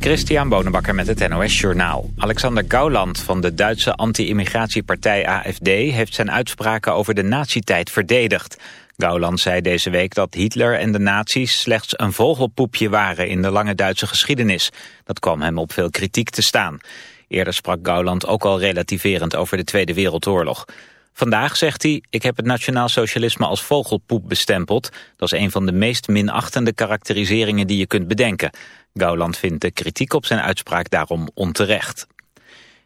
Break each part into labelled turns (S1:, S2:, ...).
S1: Christian Bonenbakker met het NOS Journaal. Alexander Gauland van de Duitse anti-immigratiepartij AFD... heeft zijn uitspraken over de nazietijd verdedigd. Gauland zei deze week dat Hitler en de nazi's slechts een vogelpoepje waren... in de lange Duitse geschiedenis. Dat kwam hem op veel kritiek te staan. Eerder sprak Gauland ook al relativerend over de Tweede Wereldoorlog. Vandaag zegt hij, ik heb het nationaal socialisme als vogelpoep bestempeld. Dat is een van de meest minachtende karakteriseringen die je kunt bedenken. Gauland vindt de kritiek op zijn uitspraak daarom onterecht.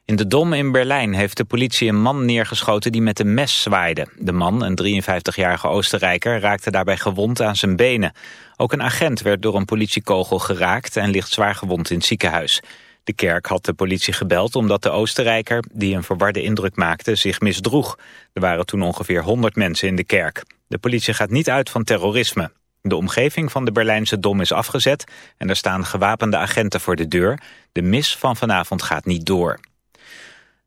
S1: In de Dom in Berlijn heeft de politie een man neergeschoten die met een mes zwaaide. De man, een 53-jarige Oostenrijker, raakte daarbij gewond aan zijn benen. Ook een agent werd door een politiekogel geraakt en ligt zwaar gewond in het ziekenhuis. De kerk had de politie gebeld omdat de Oostenrijker, die een verwarde indruk maakte, zich misdroeg. Er waren toen ongeveer 100 mensen in de kerk. De politie gaat niet uit van terrorisme. De omgeving van de Berlijnse Dom is afgezet en er staan gewapende agenten voor de deur. De mis van vanavond gaat niet door.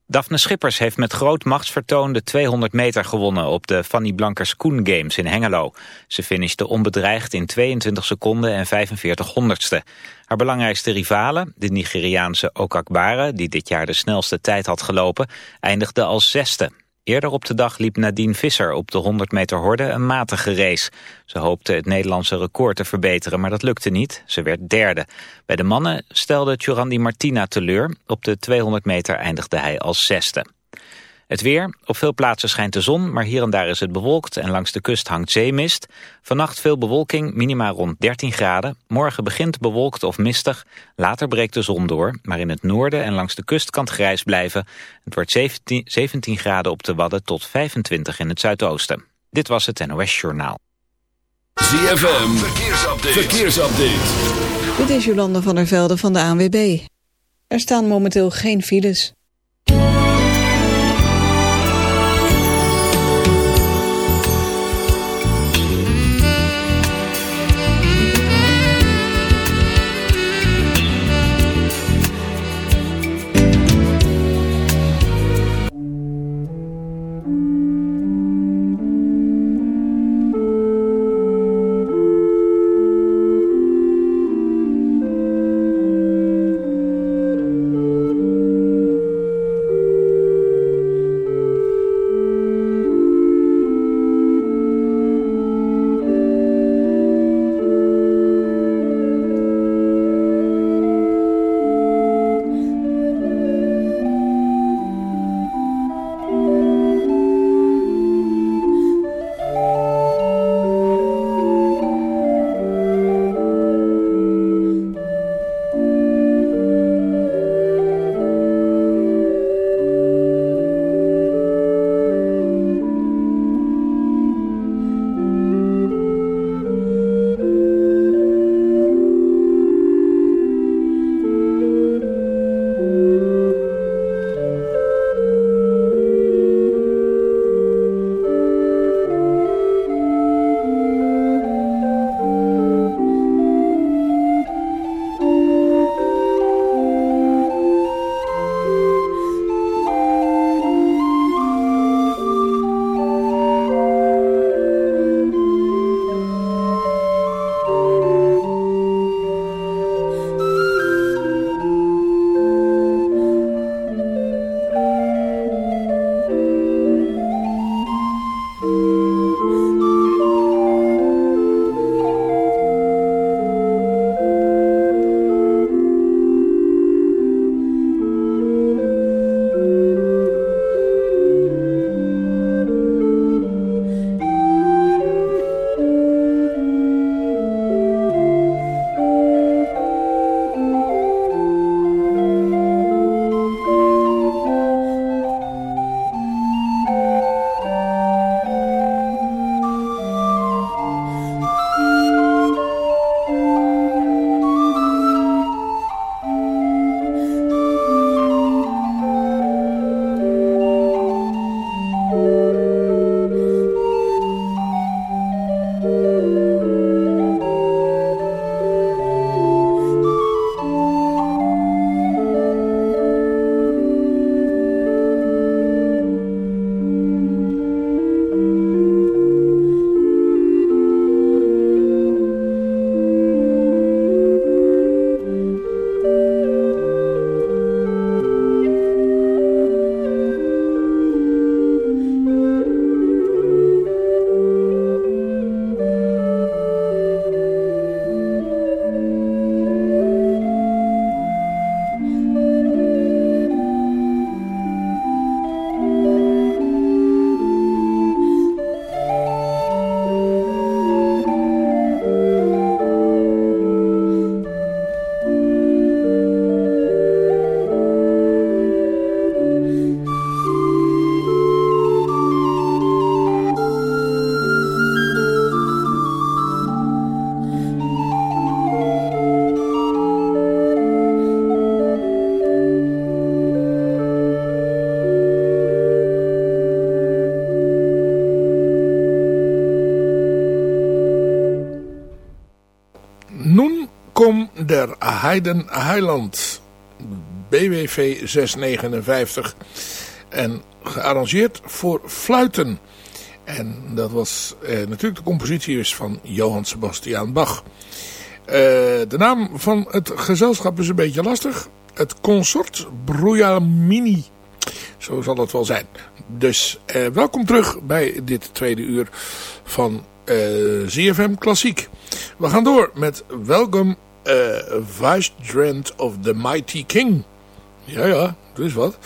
S1: Daphne Schippers heeft met groot machtsvertoon de 200 meter gewonnen op de Fanny Blankers Koen Games in Hengelo. Ze finishte onbedreigd in 22 seconden en 45 honderdste. Haar belangrijkste rivale, de Nigeriaanse Okakbare, die dit jaar de snelste tijd had gelopen, eindigde als zesde. Eerder op de dag liep Nadine Visser op de 100 meter horde een matige race. Ze hoopte het Nederlandse record te verbeteren, maar dat lukte niet. Ze werd derde. Bij de mannen stelde Tjurandi Martina teleur. Op de 200 meter eindigde hij als zesde. Het weer. Op veel plaatsen schijnt de zon, maar hier en daar is het bewolkt en langs de kust hangt zeemist. Vannacht veel bewolking, minima rond 13 graden. Morgen begint bewolkt of mistig. Later breekt de zon door, maar in het noorden en langs de kust kan het grijs blijven. Het wordt 17, 17 graden op de Wadden tot 25 in het zuidoosten. Dit was het NOS Journaal.
S2: ZFM, verkeersupdate. verkeersupdate.
S3: Dit is Jolande van der Velde van de ANWB. Er staan momenteel geen files.
S4: Heiden Heiland. BWV 659. En gearrangeerd voor fluiten. En dat was eh, natuurlijk de compositie is van Johann Sebastian Bach. Uh, de naam van het gezelschap is een beetje lastig. Het Consort Brujamini. Zo zal het wel zijn. Dus uh, welkom terug bij dit tweede uur van ZFM Klassiek. We gaan door met Welcome Vicegerent of the Mighty King. Ja, ja, dat is wat.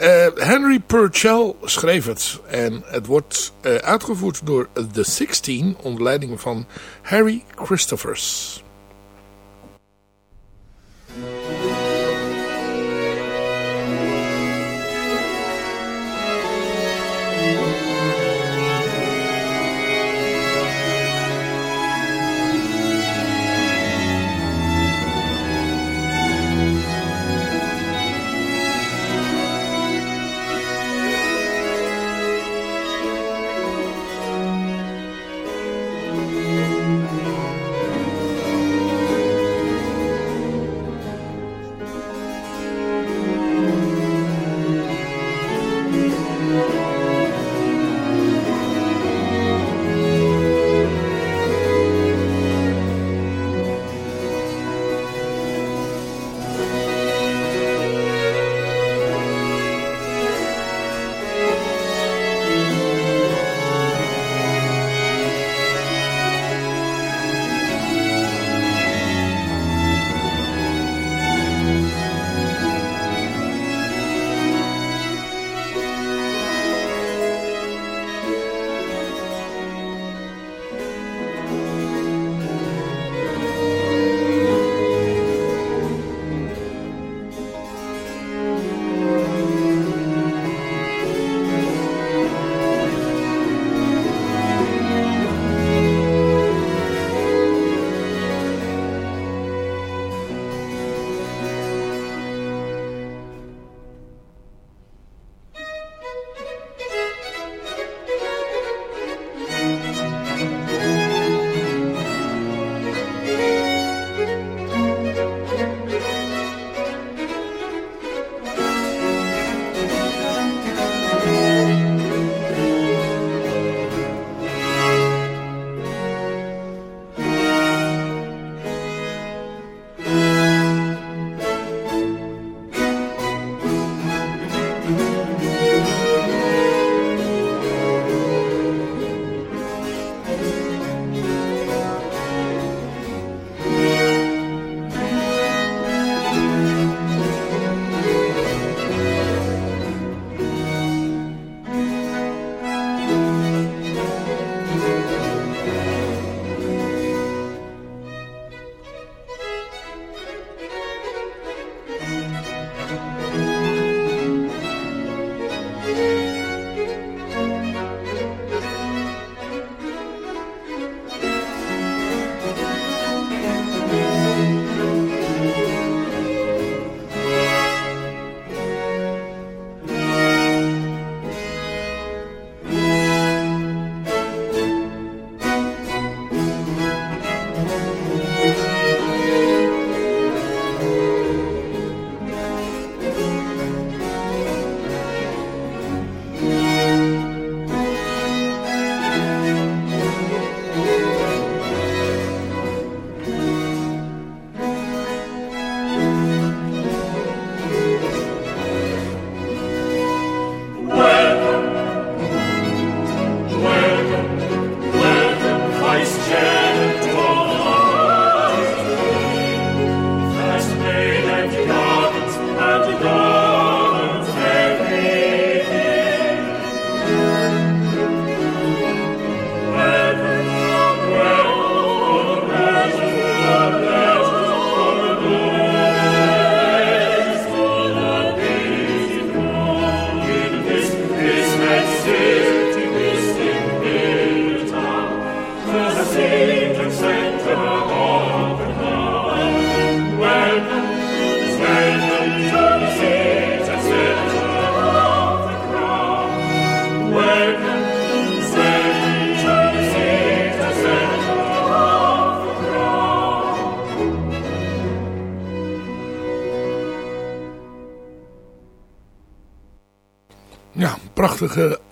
S4: Uh, Henry Purcell schreef het. En het wordt uh, uitgevoerd door The Sixteen onder leiding van Harry Christophers.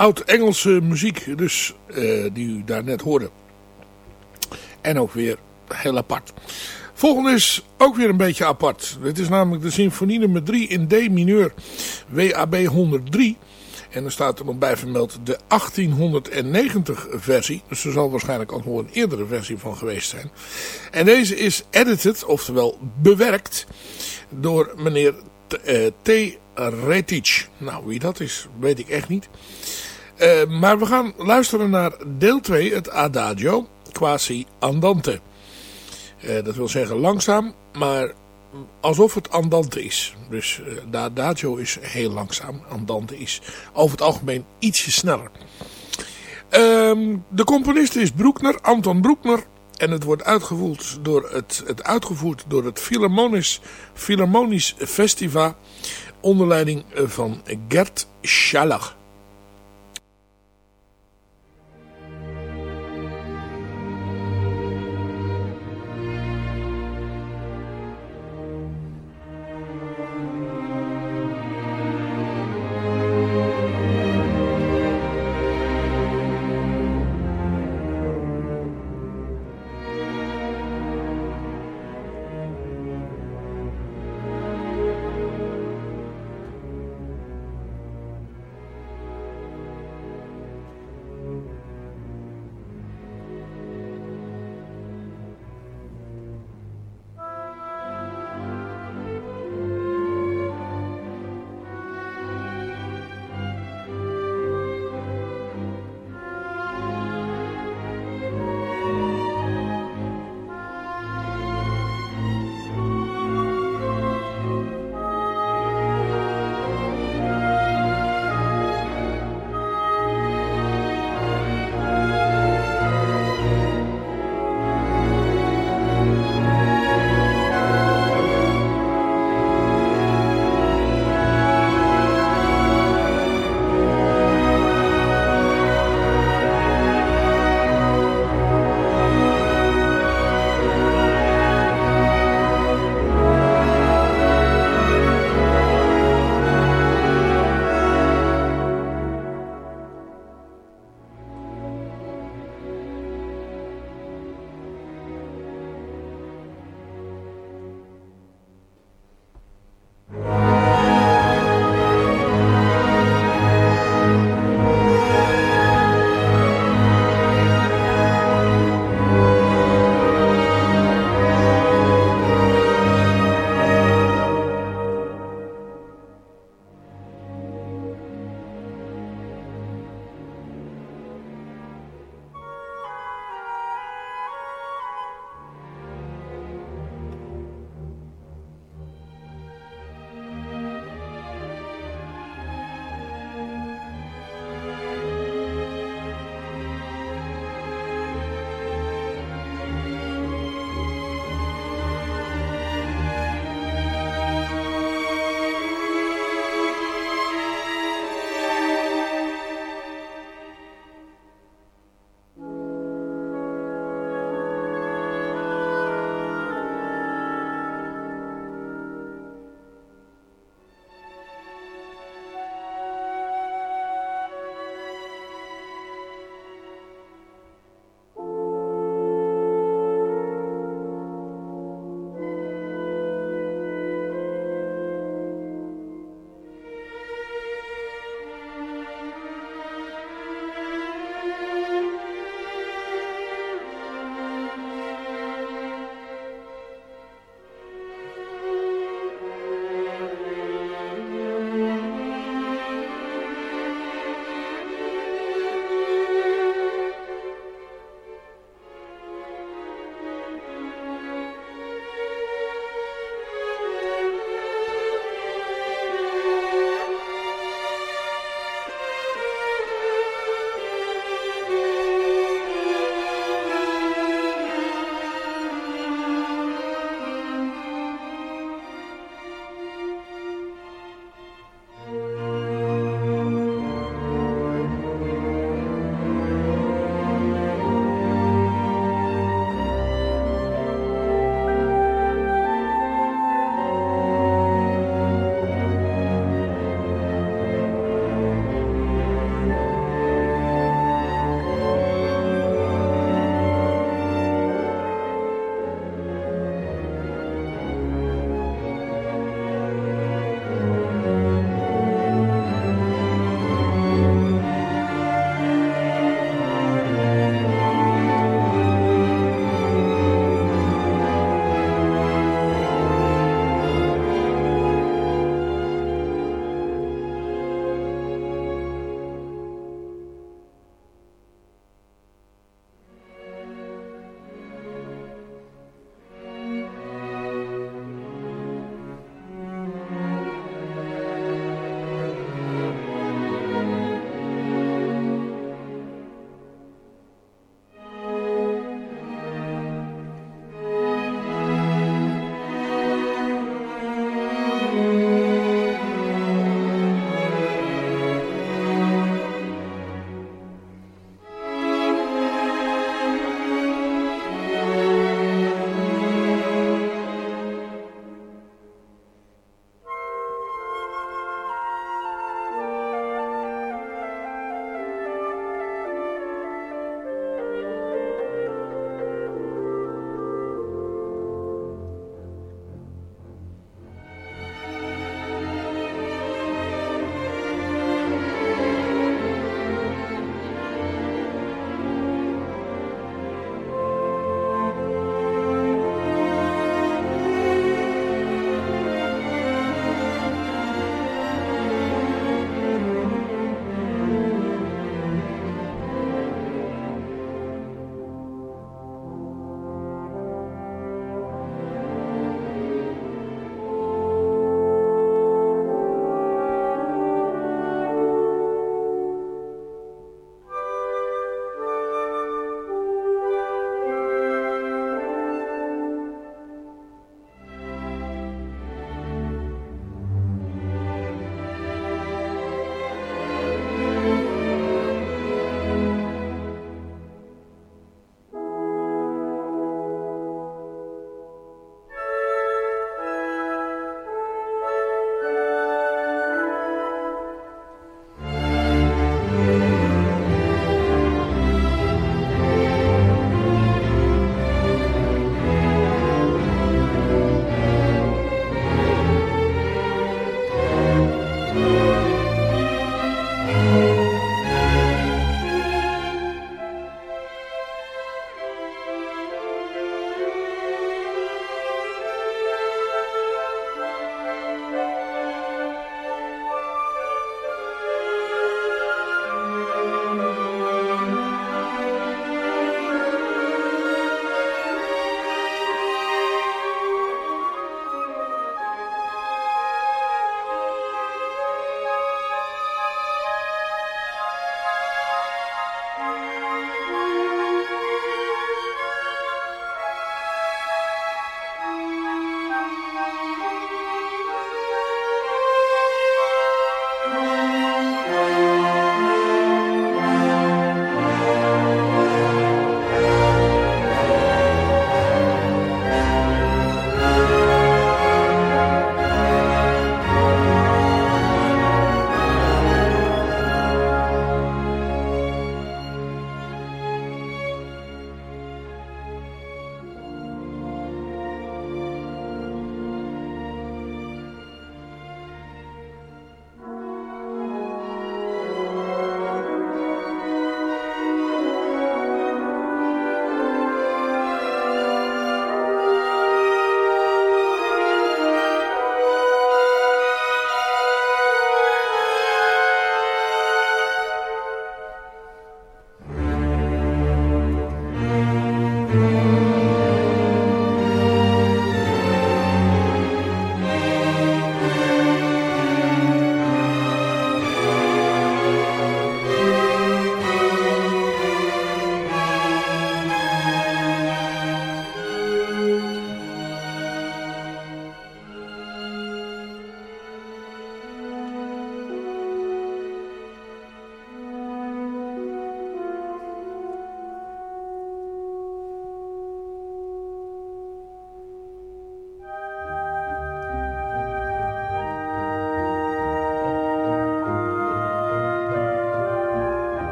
S4: oud-Engelse muziek dus, uh, die u daar net hoorde. En ook weer heel apart. Volgende is ook weer een beetje apart. Dit is namelijk de symfonie nummer 3 in D mineur WAB 103. En er staat er nog bij vermeld de 1890 versie. Dus er zal waarschijnlijk ook nog een eerdere versie van geweest zijn. En deze is edited, oftewel bewerkt, door meneer T. Uh, Retic. Nou, wie dat is, weet ik echt niet. Uh, maar we gaan luisteren naar deel 2, het Adagio, quasi andante. Uh, dat wil zeggen langzaam, maar alsof het andante is. Dus uh, Adagio is heel langzaam, andante is over het algemeen ietsje sneller. Um, de componist is Broekner, Anton Broekner. En het wordt uitgevoerd door het, het, uitgevoerd door het Philharmonisch, Philharmonisch Festival onder leiding van Gert Schallach.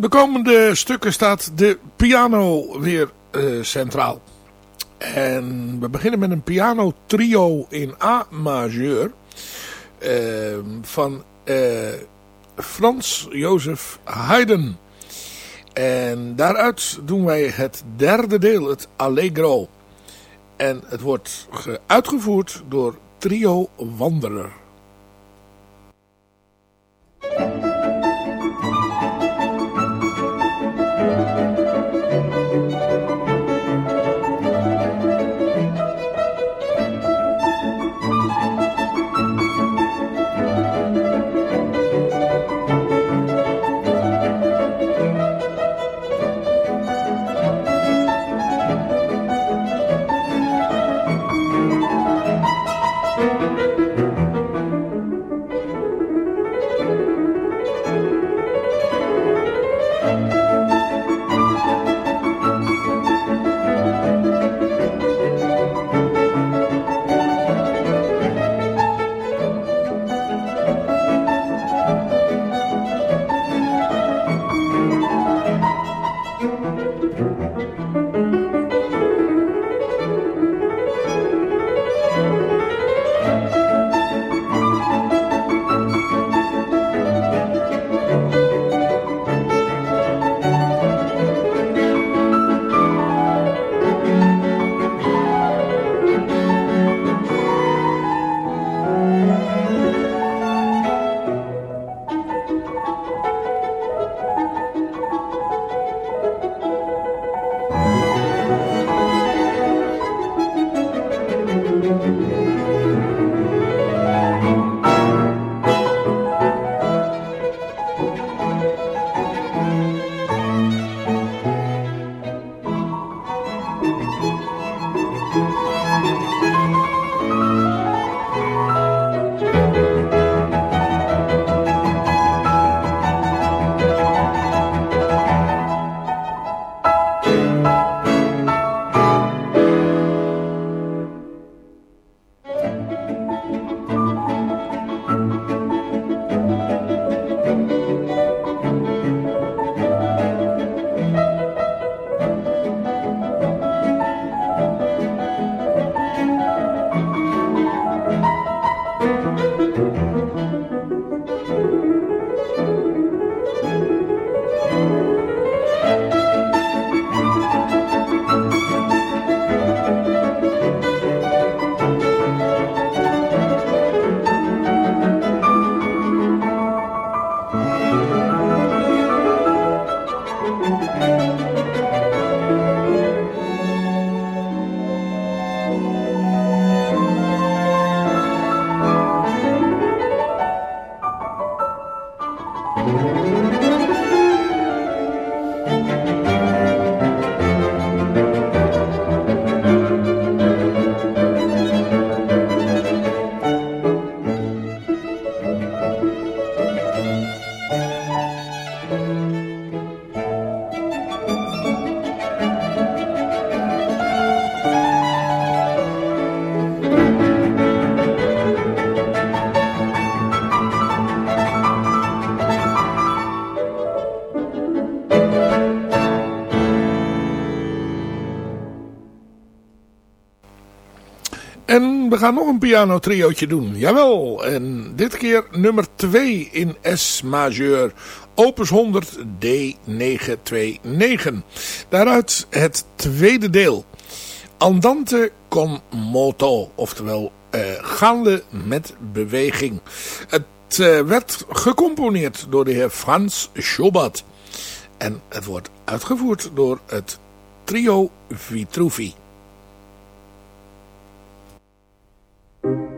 S4: De komende stukken staat de piano weer uh, centraal. En we beginnen met een piano trio in A majeur. Uh, van uh, Frans Jozef Haydn. En daaruit doen wij het derde deel, het Allegro. En het wordt uitgevoerd door Trio Wanderer. We gaan nog een piano triootje doen. Jawel, en dit keer nummer 2 in S majeur. Opus 100 D929. Daaruit het tweede deel. Andante con moto. Oftewel uh, gaande met beweging. Het uh, werd gecomponeerd door de heer Frans Schobert. En het wordt uitgevoerd door het trio Vitruvi. We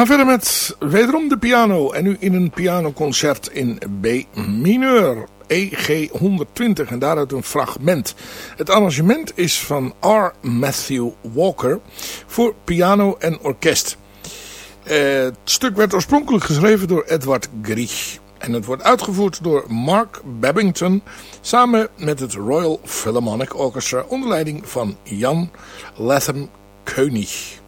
S4: gaan verder met wederom de piano. En nu in een pianoconcert in B mineur. EG 120 en daaruit een fragment. Het arrangement is van R. Matthew Walker voor piano en orkest. Uh, het stuk werd oorspronkelijk geschreven door Edward Grieg. En het wordt uitgevoerd door Mark Babington samen met het Royal Philharmonic Orchestra onder leiding van Jan Latham Koenig.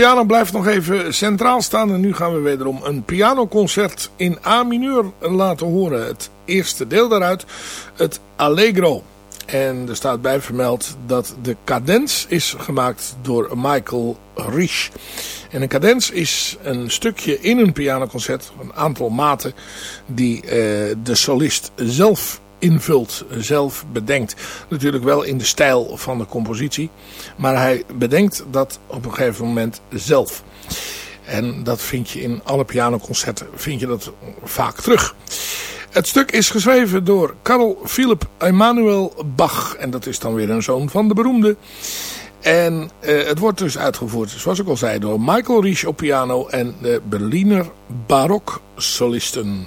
S4: Piano blijft nog even centraal staan en nu gaan we wederom een pianoconcert in A mineur laten horen. Het eerste deel daaruit, het Allegro. En er staat bij vermeld dat de cadens is gemaakt door Michael Riesch. En een cadens is een stukje in een pianoconcert, een aantal maten die uh, de solist zelf invult, zelf bedenkt. Natuurlijk wel in de stijl van de compositie, maar hij bedenkt dat op een gegeven moment zelf. En dat vind je in alle pianoconcerten vind je dat vaak terug. Het stuk is geschreven door Karl Philipp Emanuel Bach. En dat is dan weer een zoon van de beroemde. En uh, het wordt dus uitgevoerd, zoals ik al zei, door Michael Riesch op piano en de Berliner Barok solisten.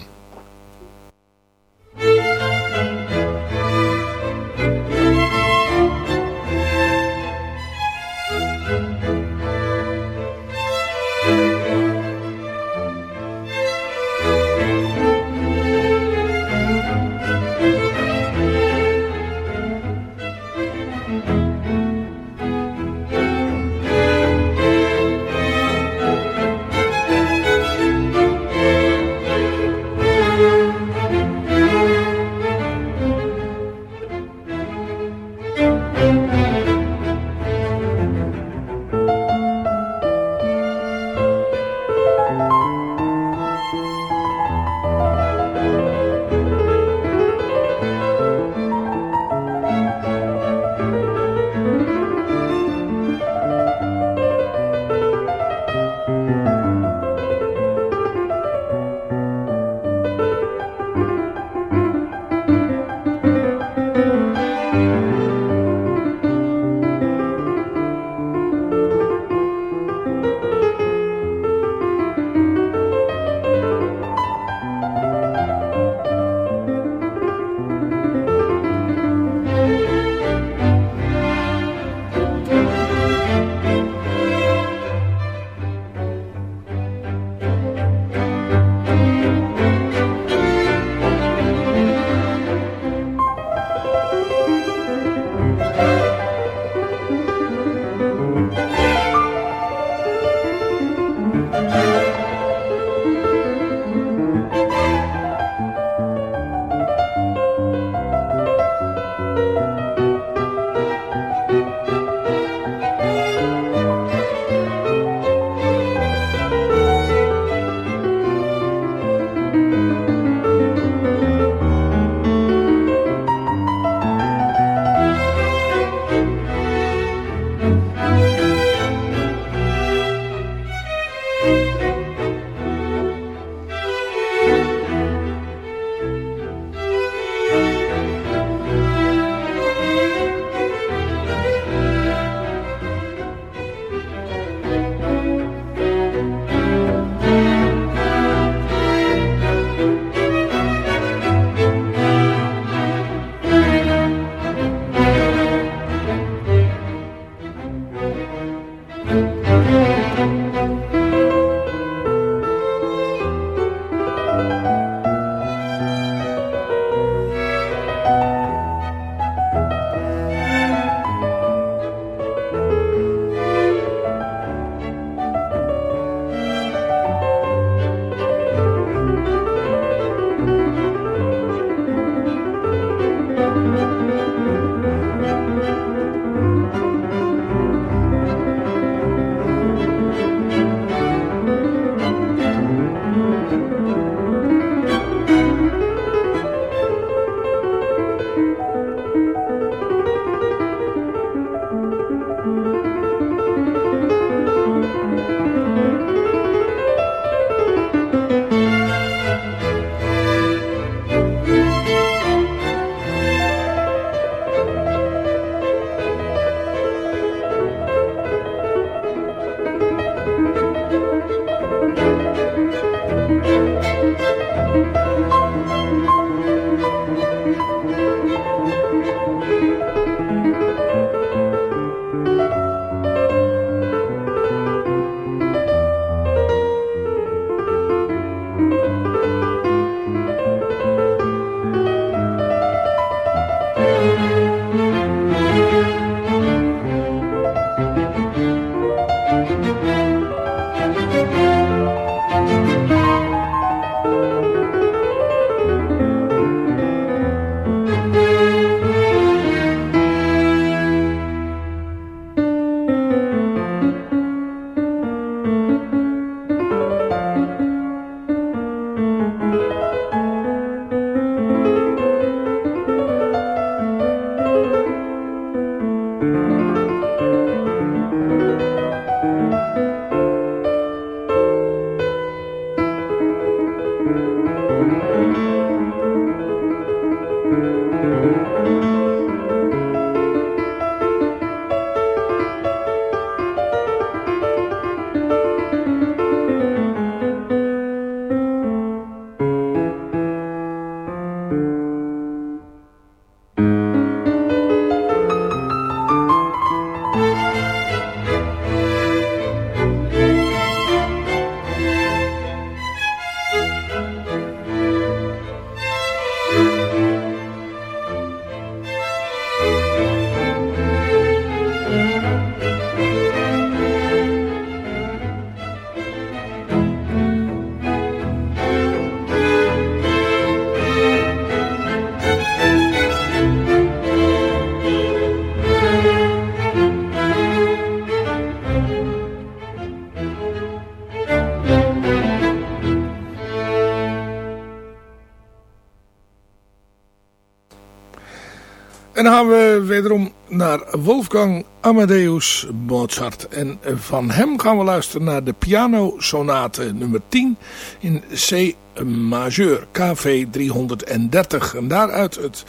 S4: Gaan we wederom naar Wolfgang Amadeus Mozart. En van hem gaan we luisteren naar de pianosonate nummer 10 in C majeur, KV 330. En daaruit het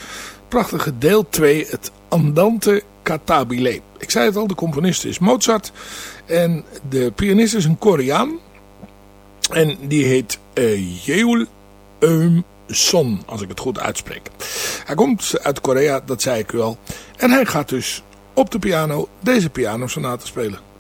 S4: prachtige deel 2, het Andante Cantabile. Ik zei het al, de componist is Mozart. En de pianist is een Koreaan. En die heet uh, Yeul Eum Son, als ik het goed uitspreek. Hij komt uit Korea, dat zei ik u al. En hij gaat dus op de piano deze pianosonate spelen.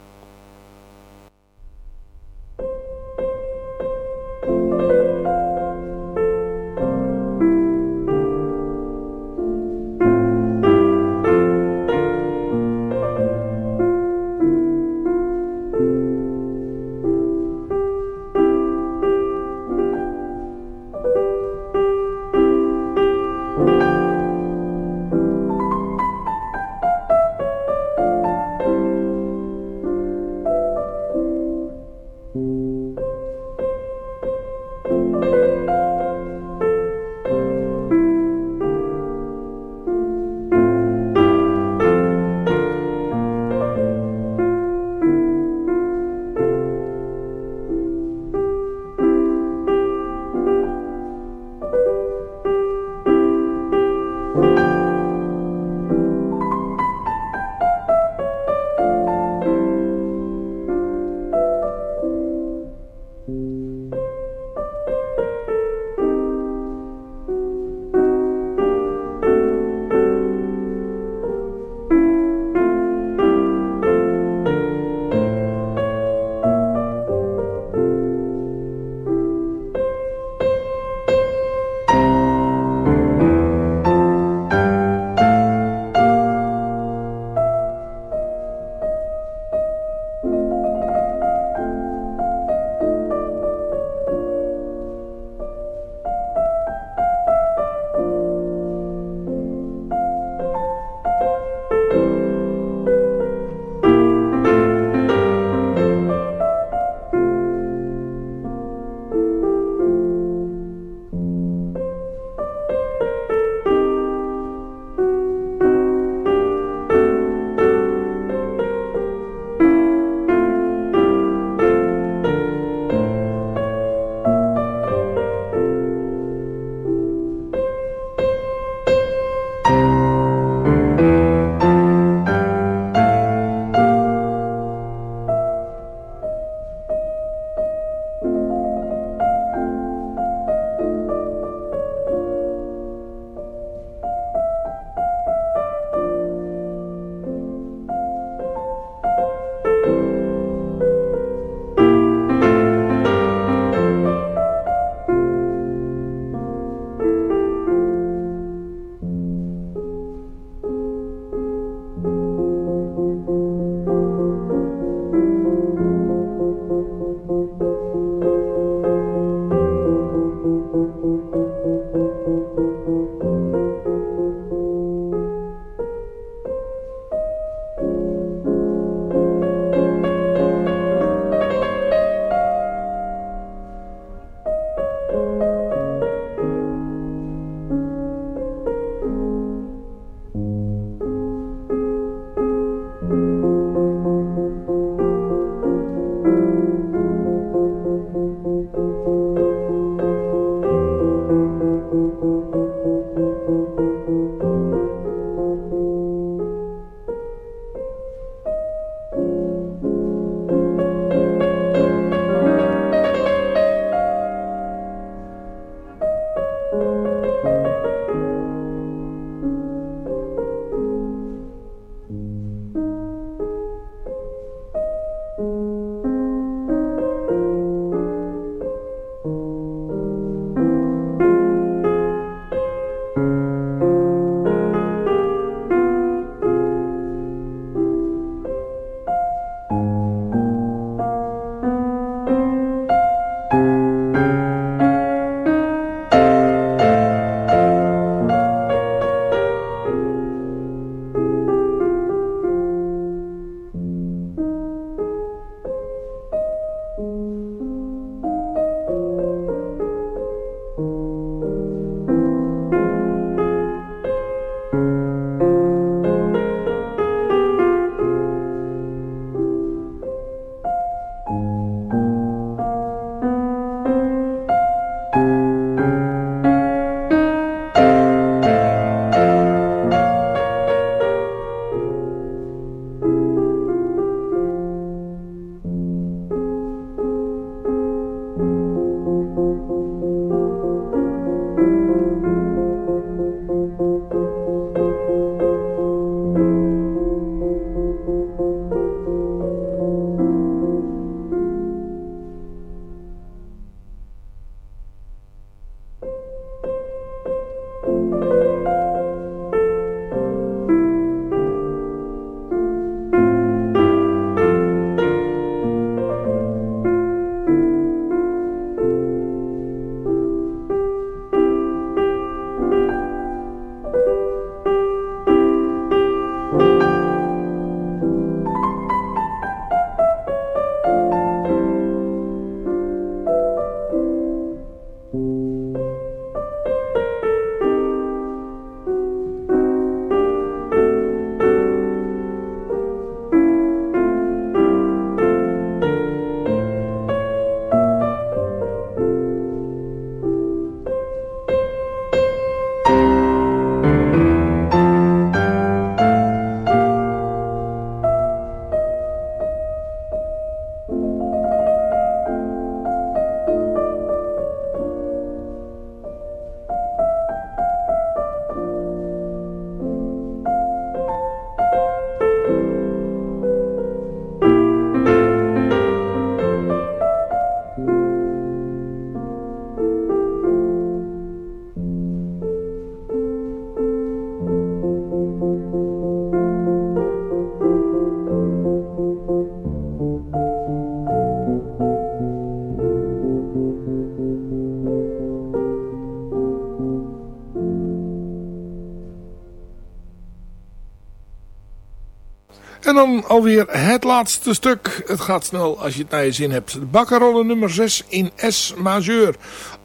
S4: En dan alweer het laatste stuk. Het gaat snel als je het naar je zin hebt. De bakkerrolle nummer 6 in S majeur.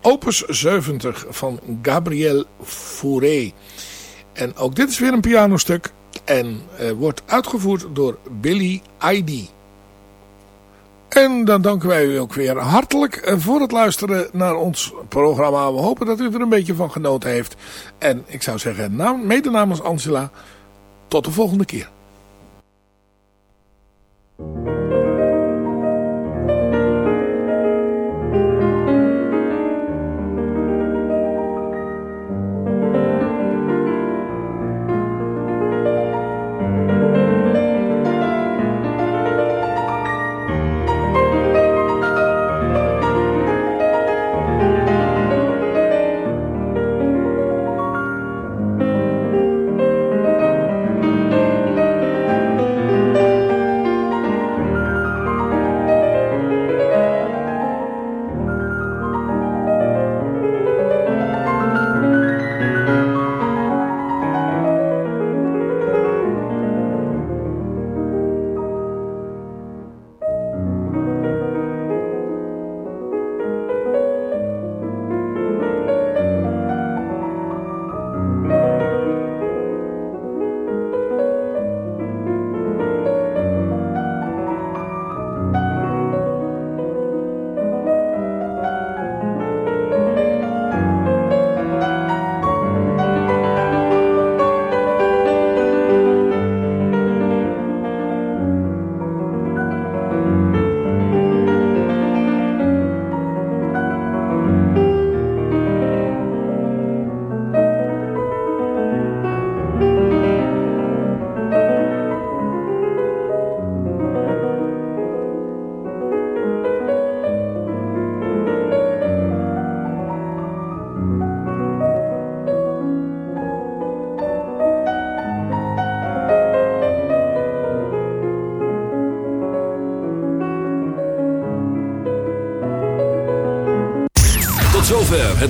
S4: Opus 70 van Gabriel Fauré. En ook dit is weer een pianostuk. En uh, wordt uitgevoerd door Billy Eide. En dan danken wij u ook weer hartelijk eh, voor het luisteren naar ons programma. We hopen dat u er een beetje van genoten heeft. En ik zou zeggen, mede namens Angela, tot de volgende keer.